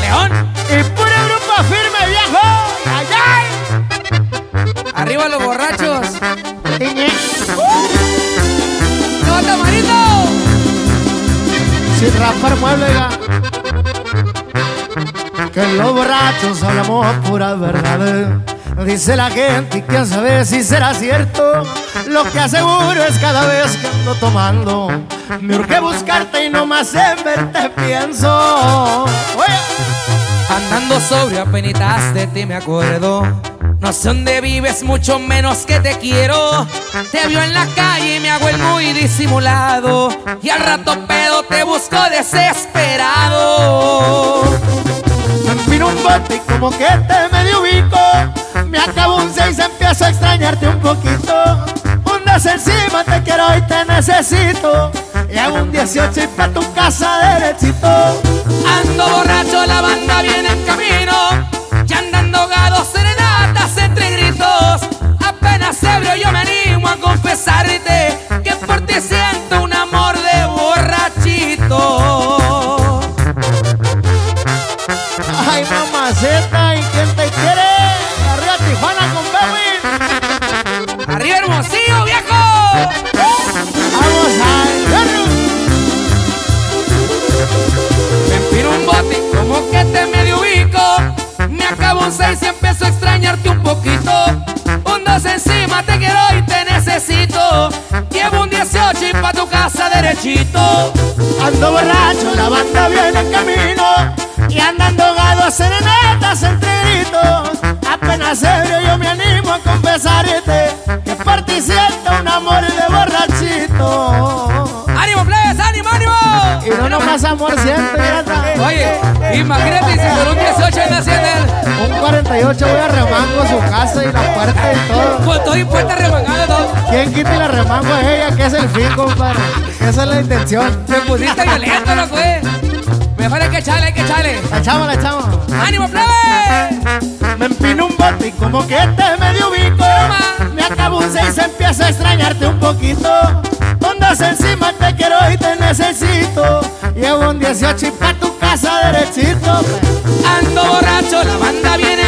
León. Y puro grupo firme, viejo. ¡Ay, ay! Arriba los borrachos. Tiñe. ¡No, tamarito! Sin raspar mueble, oiga. Que los borrachos hablamos puras verdades. Dice la gente y quién sabe si será cierto. Lo que aseguro es cada vez que ando tomando. Me urge buscarte y no más en verte pienso. Sobrio, apenitas de ti me acuerdo. No sé dónde vives, mucho menos que te quiero. Te vio en la calle y me hago el muy disimulado. Y al rato pedo te busco desesperado. Me empino un bote y como que te medio ubico. Me acabo un seis, empiezo a extrañarte un poquito. Un dos encima, te quiero y te necesito. Y hago un 18 y pa' tu casa derechito. Ando borracho, la banda viene en camino. Y andando gado, serenatas entre gritos. Apenas ebrio yo me animo a confesarte que por ti siento un amor de borrachito. Ay, mamaceta, Ando borracho, la banda viene en camino. Y andando gado, serenatas entre gritos. Apenas ebrio yo me animo a confesarte Que por ti siento un amor Y no nomás amor siento, mira Oye, imagínate si un 18 me hacían el. Un 48 voy a remango su casa y la puerta y todo Con todo impuesto remangado todo. ¿Quién quita y la remango es ella? Que es el fin, compadre Esa es la intención Me pusiste violento, ¿no fue? Mejor hay que echarle, hay que echarle. La echamos, la echamos ¡Ánimo, plebes! Me empino un bote y como que te medio ubico Me acabo un seis, empiezo a extrañarte un poquito Ondas encima te quiero y te necesito Llevo un 18 y pa' tu casa derechito Ando borracho, la banda viene.